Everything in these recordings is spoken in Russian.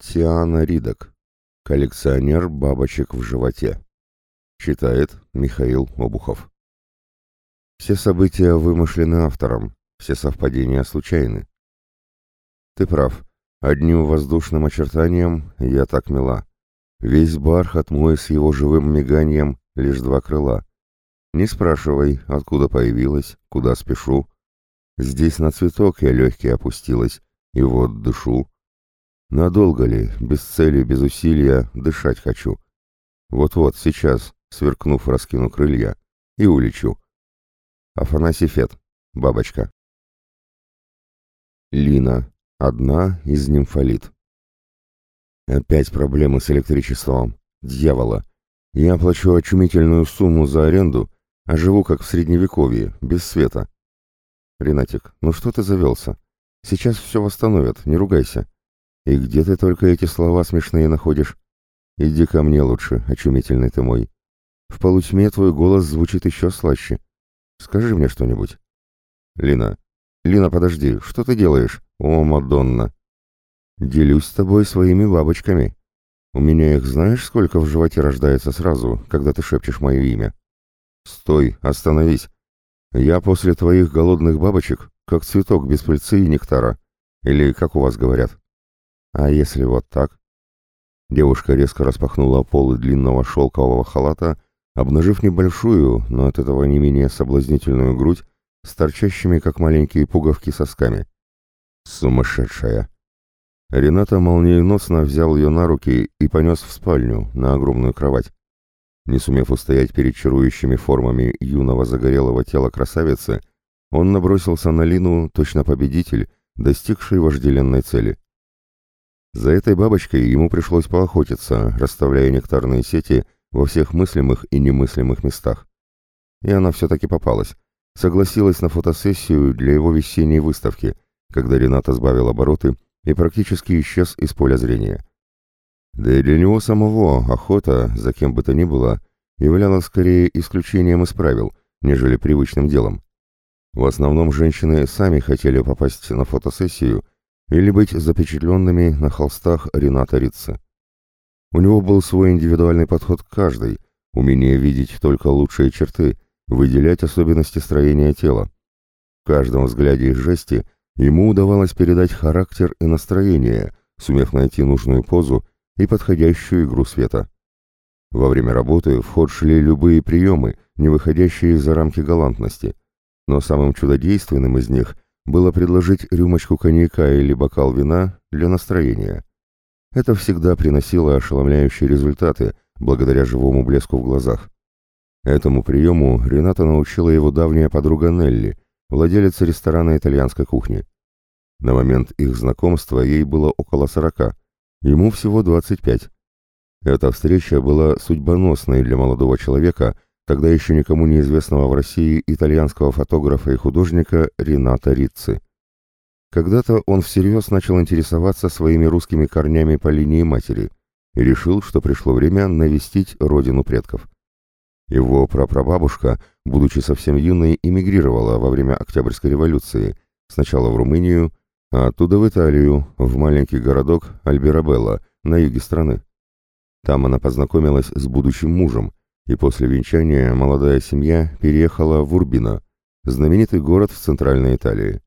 Тиана Ридок. Коллекционер бабочек в животе. Читает Михаил Обухов. Все события вымышлены автором, все совпадения случайны. Ты прав. Одним воздушным очертанием я так мила. Весь бархат мой с его живым миганием лишь два крыла. Не спрашивай, откуда появилась, куда спешу. Здесь на цветок я легкий опустилась, и вот дышу. Надолго ли, без цели, без усилия, дышать хочу. Вот-вот, сейчас, сверкнув, раскину крылья, и улечу. Афанасий Фет, бабочка. Лина, одна из нимфолит. Опять проблемы с электричеством. Дьявола. Я плачу очумительную сумму за аренду, а живу как в средневековье, без света. Ренатик, ну что ты завелся? Сейчас все восстановят, не ругайся. И где ты только эти слова смешные находишь? Иди ко мне лучше, очумительный ты мой. В полутьме твой голос звучит еще слаще. Скажи мне что-нибудь. Лина. Лина, подожди, что ты делаешь? О, Мадонна. Делюсь с тобой своими бабочками. У меня их знаешь, сколько в животе рождается сразу, когда ты шепчешь мое имя? Стой, остановись. Я после твоих голодных бабочек, как цветок без пыльцы и нектара. Или как у вас говорят. А если вот так? Девушка резко распахнула полы длинного шелкового халата, обнажив небольшую, но от этого не менее соблазнительную грудь с торчащими, как маленькие пуговки, сосками. Сумасшедшая! Рената молниеносно взял ее на руки и понес в спальню, на огромную кровать. Не сумев устоять перед чарующими формами юного загорелого тела красавицы, он набросился на Лину, точно победитель, достигший вожделенной цели. За этой бабочкой ему пришлось поохотиться, расставляя нектарные сети во всех мыслимых и немыслимых местах. И она все-таки попалась. Согласилась на фотосессию для его весенней выставки, когда Рената сбавил обороты и практически исчез из поля зрения. Да и для него самого охота, за кем бы то ни было, являлась скорее исключением из правил, нежели привычным делом. В основном женщины сами хотели попасть на фотосессию или быть запечатленными на холстах Рената Рица. У него был свой индивидуальный подход к каждой, умение видеть только лучшие черты, выделять особенности строения тела. В каждом взгляде и жесте ему удавалось передать характер и настроение, сумев найти нужную позу и подходящую игру света. Во время работы в ход шли любые приемы, не выходящие за рамки галантности, но самым чудодейственным из них – было предложить рюмочку коньяка или бокал вина для настроения. Это всегда приносило ошеломляющие результаты, благодаря живому блеску в глазах. Этому приему Рената научила его давняя подруга Нелли, владелица ресторана итальянской кухни. На момент их знакомства ей было около сорока, ему всего двадцать пять. Эта встреча была судьбоносной для молодого человека – тогда еще никому неизвестного в России итальянского фотографа и художника Рената Рицци. Когда-то он всерьез начал интересоваться своими русскими корнями по линии матери и решил, что пришло время навестить родину предков. Его прапрабабушка, будучи совсем юной, эмигрировала во время Октябрьской революции, сначала в Румынию, а оттуда в Италию, в маленький городок Альберабелла, на юге страны. Там она познакомилась с будущим мужем, и после венчания молодая семья переехала в Урбино, знаменитый город в Центральной Италии.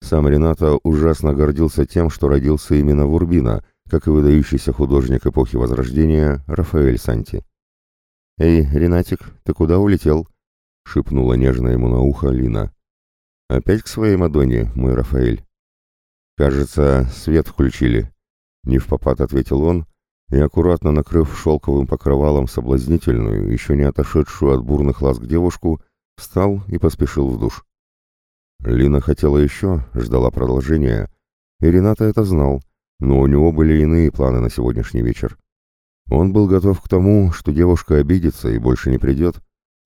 Сам Ренато ужасно гордился тем, что родился именно в Урбино, как и выдающийся художник эпохи Возрождения Рафаэль Санти. «Эй, Ренатик, ты куда улетел?» — шепнула нежно ему на ухо Лина. «Опять к своей Мадонне, мой Рафаэль?» «Кажется, свет включили», — не в попад ответил он, и, аккуратно накрыв шелковым покрывалом соблазнительную, еще не отошедшую от бурных ласк девушку, встал и поспешил в душ. Лина хотела еще, ждала продолжения, и Рената это знал, но у него были иные планы на сегодняшний вечер. Он был готов к тому, что девушка обидится и больше не придет,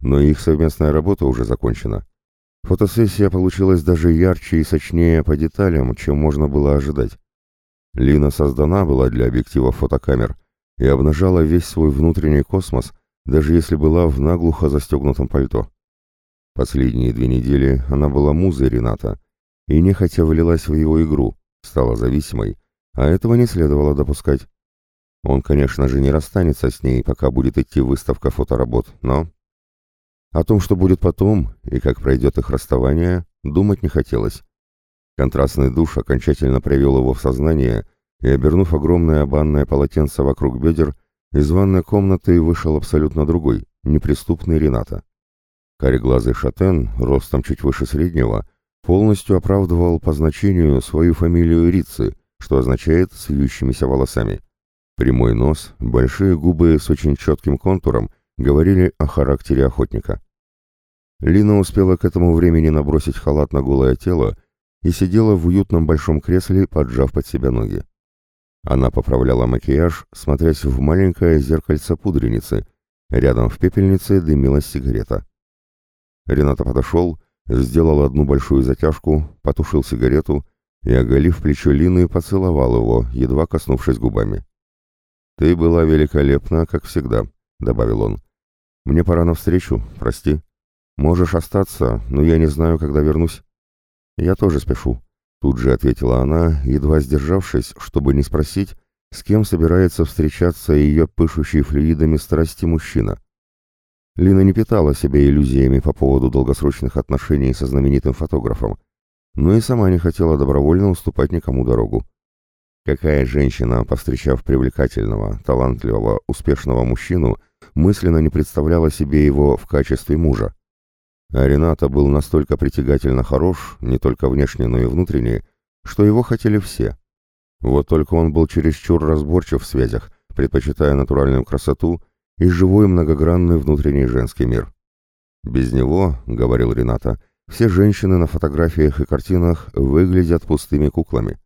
но их совместная работа уже закончена. Фотосессия получилась даже ярче и сочнее по деталям, чем можно было ожидать. Лина создана была для объективов фотокамер и обнажала весь свой внутренний космос, даже если была в наглухо застегнутом пальто. Последние две недели она была музой Рената и нехотя влилась в его игру, стала зависимой, а этого не следовало допускать. Он, конечно же, не расстанется с ней, пока будет идти выставка фоторабот, но... О том, что будет потом и как пройдет их расставание, думать не хотелось. Контрастный душ окончательно привел его в сознание, и, обернув огромное банное полотенце вокруг бедер, из ванной комнаты вышел абсолютно другой, неприступный Рената. Кореглазый шатен, ростом чуть выше среднего, полностью оправдывал по значению свою фамилию Рицы, что означает «с волосами». Прямой нос, большие губы с очень четким контуром говорили о характере охотника. Лина успела к этому времени набросить халат на голое тело и сидела в уютном большом кресле, поджав под себя ноги. Она поправляла макияж, смотрясь в маленькое зеркальце пудреницы. Рядом в пепельнице дымилась сигарета. Рената подошел, сделал одну большую затяжку, потушил сигарету и, оголив плечо Лины, поцеловал его, едва коснувшись губами. «Ты была великолепна, как всегда», — добавил он. «Мне пора навстречу, прости». «Можешь остаться, но я не знаю, когда вернусь». «Я тоже спешу», — тут же ответила она, едва сдержавшись, чтобы не спросить, с кем собирается встречаться ее пышущий флюидами страсти мужчина. Лина не питала себя иллюзиями по поводу долгосрочных отношений со знаменитым фотографом, но и сама не хотела добровольно уступать никому дорогу. Какая женщина, повстречав привлекательного, талантливого, успешного мужчину, мысленно не представляла себе его в качестве мужа? А Рената был настолько притягательно хорош, не только внешне, но и внутренне, что его хотели все. Вот только он был чересчур разборчив в связях, предпочитая натуральную красоту и живой многогранный внутренний женский мир. «Без него, — говорил Рената, — все женщины на фотографиях и картинах выглядят пустыми куклами».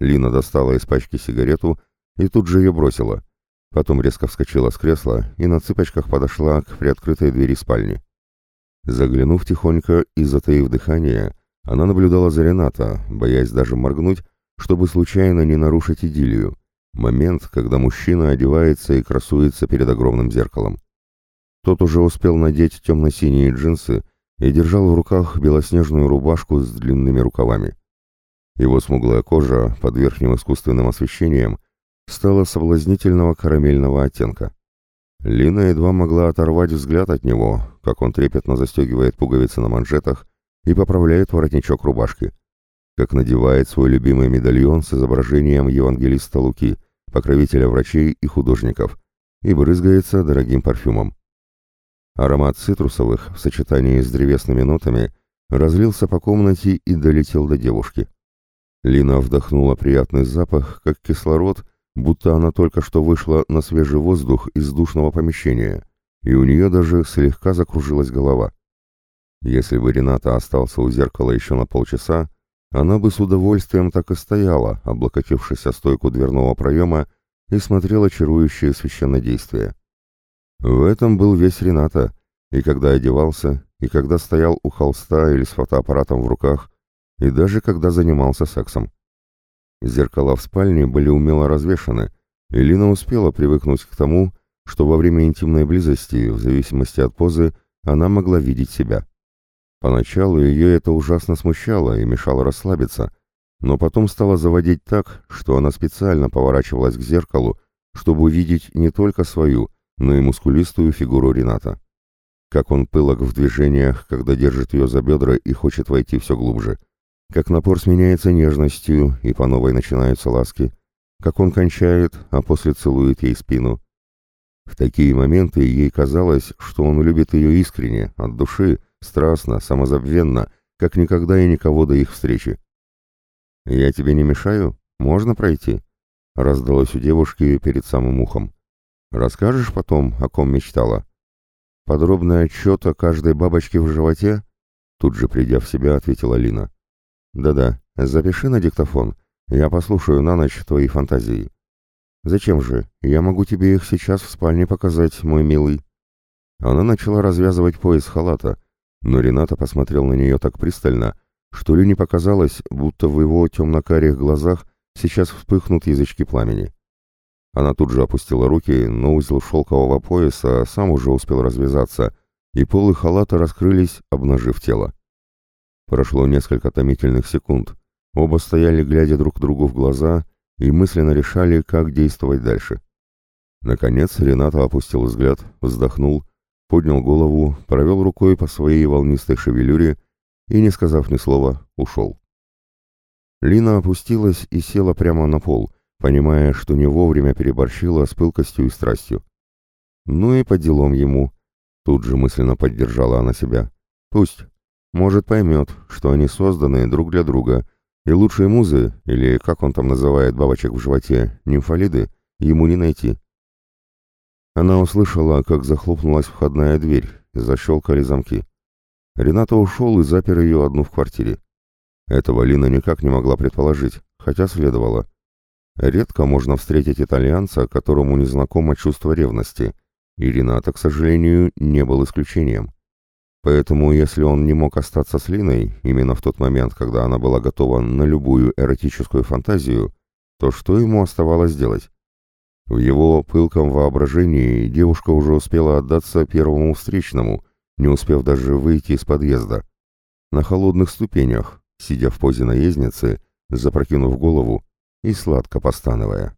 Лина достала из пачки сигарету и тут же ее бросила. Потом резко вскочила с кресла и на цыпочках подошла к приоткрытой двери спальни. Заглянув тихонько и затаив дыхание, она наблюдала за Рената, боясь даже моргнуть, чтобы случайно не нарушить идиллию. Момент, когда мужчина одевается и красуется перед огромным зеркалом. Тот уже успел надеть темно-синие джинсы и держал в руках белоснежную рубашку с длинными рукавами. Его смуглая кожа под верхним искусственным освещением стала соблазнительного карамельного оттенка. Лина едва могла оторвать взгляд от него, как он трепетно застегивает пуговицы на манжетах и поправляет воротничок рубашки, как надевает свой любимый медальон с изображением евангелиста Луки, покровителя врачей и художников, и брызгается дорогим парфюмом. Аромат цитрусовых в сочетании с древесными нотами разлился по комнате и долетел до девушки. Лина вдохнула приятный запах, как кислород, будто она только что вышла на свежий воздух из душного помещения, и у нее даже слегка закружилась голова. Если бы Рената остался у зеркала еще на полчаса, она бы с удовольствием так и стояла, облокотившись о стойку дверного проема, и смотрела чарующее священнодействие. В этом был весь Рената, и когда одевался, и когда стоял у холста или с фотоаппаратом в руках, и даже когда занимался сексом. Зеркала в спальне были умело развешаны, и Лина успела привыкнуть к тому, что во время интимной близости, в зависимости от позы, она могла видеть себя. Поначалу ее это ужасно смущало и мешало расслабиться, но потом стало заводить так, что она специально поворачивалась к зеркалу, чтобы увидеть не только свою, но и мускулистую фигуру Рената. Как он пылок в движениях, когда держит ее за бедра и хочет войти все глубже – как напор сменяется нежностью, и по новой начинаются ласки, как он кончает, а после целует ей спину. В такие моменты ей казалось, что он любит ее искренне, от души, страстно, самозабвенно, как никогда и никого до их встречи. «Я тебе не мешаю? Можно пройти?» — раздалось у девушки перед самым ухом. «Расскажешь потом, о ком мечтала?» «Подробный отчет о каждой бабочке в животе?» Тут же, придя в себя, ответила Лина. Да-да, запиши на диктофон. Я послушаю на ночь твои фантазии. Зачем же? Я могу тебе их сейчас в спальне показать, мой милый. Она начала развязывать пояс халата, но Рената посмотрел на нее так пристально, что ли не показалось, будто в его темно-карих глазах сейчас вспыхнут язычки пламени. Она тут же опустила руки, но узел шелкового пояса сам уже успел развязаться, и полы халата раскрылись, обнажив тело. Прошло несколько томительных секунд. Оба стояли, глядя друг другу в глаза, и мысленно решали, как действовать дальше. Наконец Рената опустил взгляд, вздохнул, поднял голову, провел рукой по своей волнистой шевелюре и, не сказав ни слова, ушел. Лина опустилась и села прямо на пол, понимая, что не вовремя переборщила с пылкостью и страстью. Ну и по делам ему. Тут же мысленно поддержала она себя. Пусть. Может, поймет, что они созданы друг для друга, и лучшие музы, или, как он там называет бабочек в животе, нимфолиды, ему не найти. Она услышала, как захлопнулась входная дверь, защелкали замки. Рената ушел и запер ее одну в квартире. Этого Лина никак не могла предположить, хотя следовало. Редко можно встретить итальянца, которому не знакомо чувство ревности, и Рената, к сожалению, не был исключением. Поэтому, если он не мог остаться с Линой именно в тот момент, когда она была готова на любую эротическую фантазию, то что ему оставалось делать? В его пылком воображении девушка уже успела отдаться первому встречному, не успев даже выйти из подъезда. На холодных ступенях, сидя в позе наездницы, запрокинув голову и сладко постановая.